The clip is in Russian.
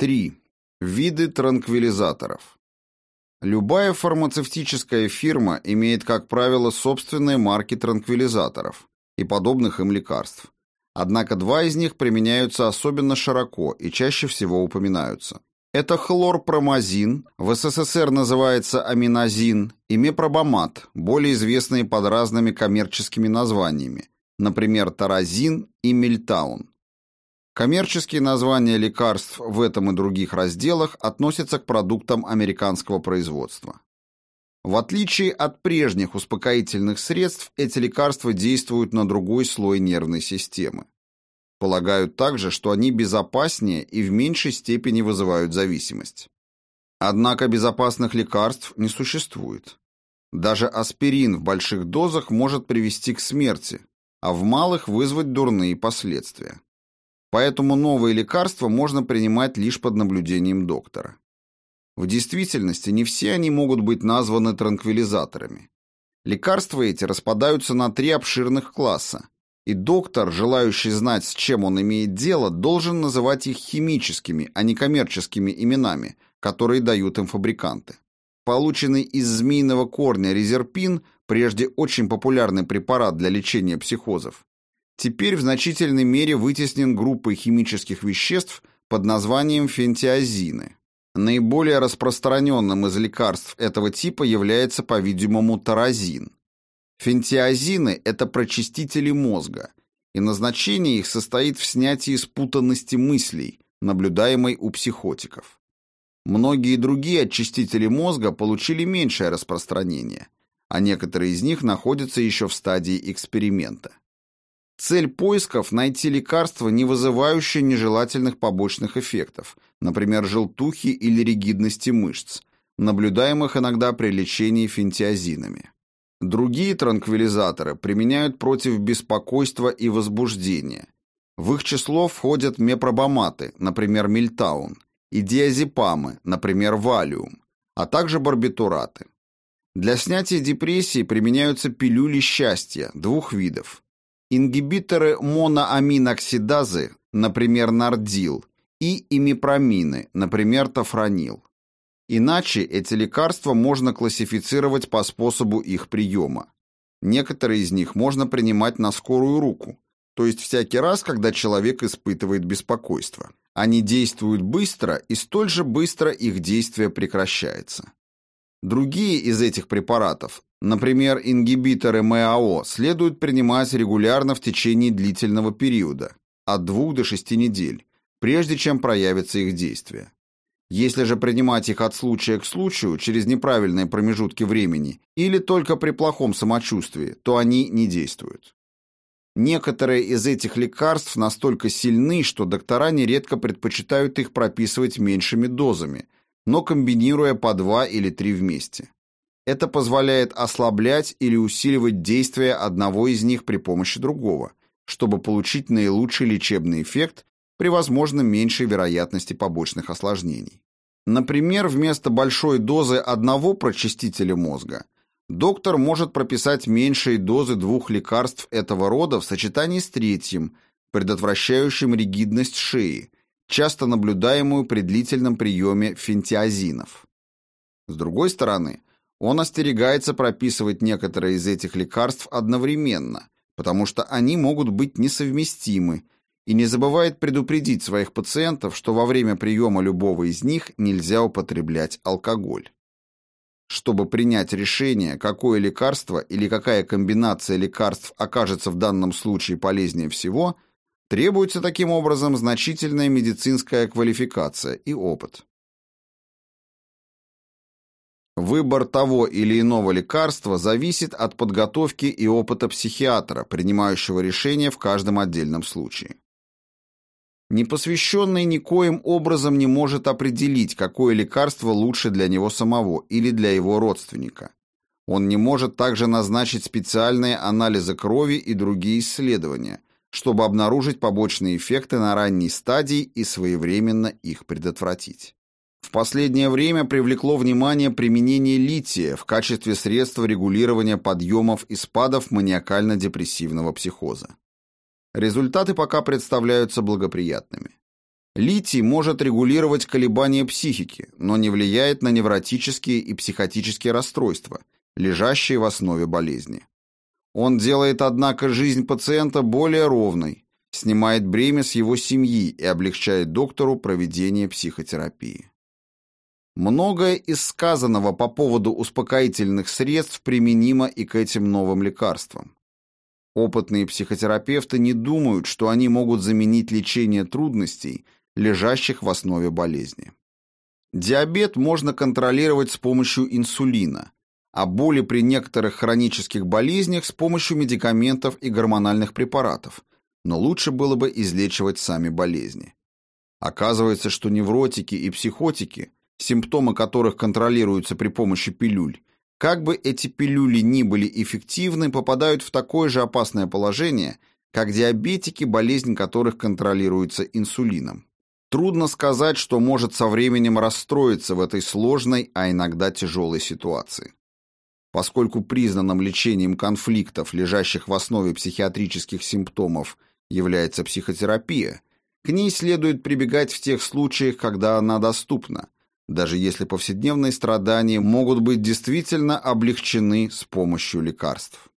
3. Виды транквилизаторов. Любая фармацевтическая фирма имеет, как правило, собственные марки транквилизаторов и подобных им лекарств. Однако два из них применяются особенно широко и чаще всего упоминаются. Это хлорпромазин, в СССР называется аминазин, и мепробамат, более известные под разными коммерческими названиями, например, таразин и мельтаун. Коммерческие названия лекарств в этом и других разделах относятся к продуктам американского производства. В отличие от прежних успокоительных средств, эти лекарства действуют на другой слой нервной системы. Полагают также, что они безопаснее и в меньшей степени вызывают зависимость. Однако безопасных лекарств не существует. Даже аспирин в больших дозах может привести к смерти, а в малых вызвать дурные последствия. Поэтому новые лекарства можно принимать лишь под наблюдением доктора. В действительности не все они могут быть названы транквилизаторами. Лекарства эти распадаются на три обширных класса, и доктор, желающий знать, с чем он имеет дело, должен называть их химическими, а не коммерческими именами, которые дают им фабриканты. Полученный из змеиного корня резерпин, прежде очень популярный препарат для лечения психозов, теперь в значительной мере вытеснен группой химических веществ под названием фентиазины. Наиболее распространенным из лекарств этого типа является, по-видимому, таразин. Фентиазины – это прочистители мозга, и назначение их состоит в снятии спутанности мыслей, наблюдаемой у психотиков. Многие другие очистители мозга получили меньшее распространение, а некоторые из них находятся еще в стадии эксперимента. Цель поисков – найти лекарство, не вызывающее нежелательных побочных эффектов, например, желтухи или ригидности мышц, наблюдаемых иногда при лечении фентиазинами. Другие транквилизаторы применяют против беспокойства и возбуждения. В их число входят мепробаматы, например, мильтаун, и диазепамы, например, валиум, а также барбитураты. Для снятия депрессии применяются пилюли счастья двух видов. Ингибиторы моноаминоксидазы, например, нардил, и имипромины, например, тофранил. Иначе эти лекарства можно классифицировать по способу их приема. Некоторые из них можно принимать на скорую руку, то есть всякий раз, когда человек испытывает беспокойство. Они действуют быстро, и столь же быстро их действие прекращается. Другие из этих препаратов, например, ингибиторы МАО, следует принимать регулярно в течение длительного периода, от 2 до 6 недель, прежде чем проявится их действие. Если же принимать их от случая к случаю, через неправильные промежутки времени, или только при плохом самочувствии, то они не действуют. Некоторые из этих лекарств настолько сильны, что доктора нередко предпочитают их прописывать меньшими дозами, но комбинируя по два или три вместе. Это позволяет ослаблять или усиливать действие одного из них при помощи другого, чтобы получить наилучший лечебный эффект при возможно меньшей вероятности побочных осложнений. Например, вместо большой дозы одного прочистителя мозга доктор может прописать меньшие дозы двух лекарств этого рода в сочетании с третьим, предотвращающим ригидность шеи, часто наблюдаемую при длительном приеме фентиазинов. С другой стороны, он остерегается прописывать некоторые из этих лекарств одновременно, потому что они могут быть несовместимы и не забывает предупредить своих пациентов, что во время приема любого из них нельзя употреблять алкоголь. Чтобы принять решение, какое лекарство или какая комбинация лекарств окажется в данном случае полезнее всего, требуется таким образом значительная медицинская квалификация и опыт. Выбор того или иного лекарства зависит от подготовки и опыта психиатра, принимающего решение в каждом отдельном случае. Непосвященный никоим образом не может определить, какое лекарство лучше для него самого или для его родственника. Он не может также назначить специальные анализы крови и другие исследования, чтобы обнаружить побочные эффекты на ранней стадии и своевременно их предотвратить. В последнее время привлекло внимание применение лития в качестве средства регулирования подъемов и спадов маниакально-депрессивного психоза. Результаты пока представляются благоприятными. Литий может регулировать колебания психики, но не влияет на невротические и психотические расстройства, лежащие в основе болезни. Он делает, однако, жизнь пациента более ровной, снимает бремя с его семьи и облегчает доктору проведение психотерапии. Многое из сказанного по поводу успокоительных средств применимо и к этим новым лекарствам. Опытные психотерапевты не думают, что они могут заменить лечение трудностей, лежащих в основе болезни. Диабет можно контролировать с помощью инсулина, а боли при некоторых хронических болезнях с помощью медикаментов и гормональных препаратов, но лучше было бы излечивать сами болезни. Оказывается, что невротики и психотики, симптомы которых контролируются при помощи пилюль, как бы эти пилюли ни были эффективны, попадают в такое же опасное положение, как диабетики, болезнь которых контролируется инсулином. Трудно сказать, что может со временем расстроиться в этой сложной, а иногда тяжелой ситуации. Поскольку признанным лечением конфликтов, лежащих в основе психиатрических симптомов, является психотерапия, к ней следует прибегать в тех случаях, когда она доступна, даже если повседневные страдания могут быть действительно облегчены с помощью лекарств.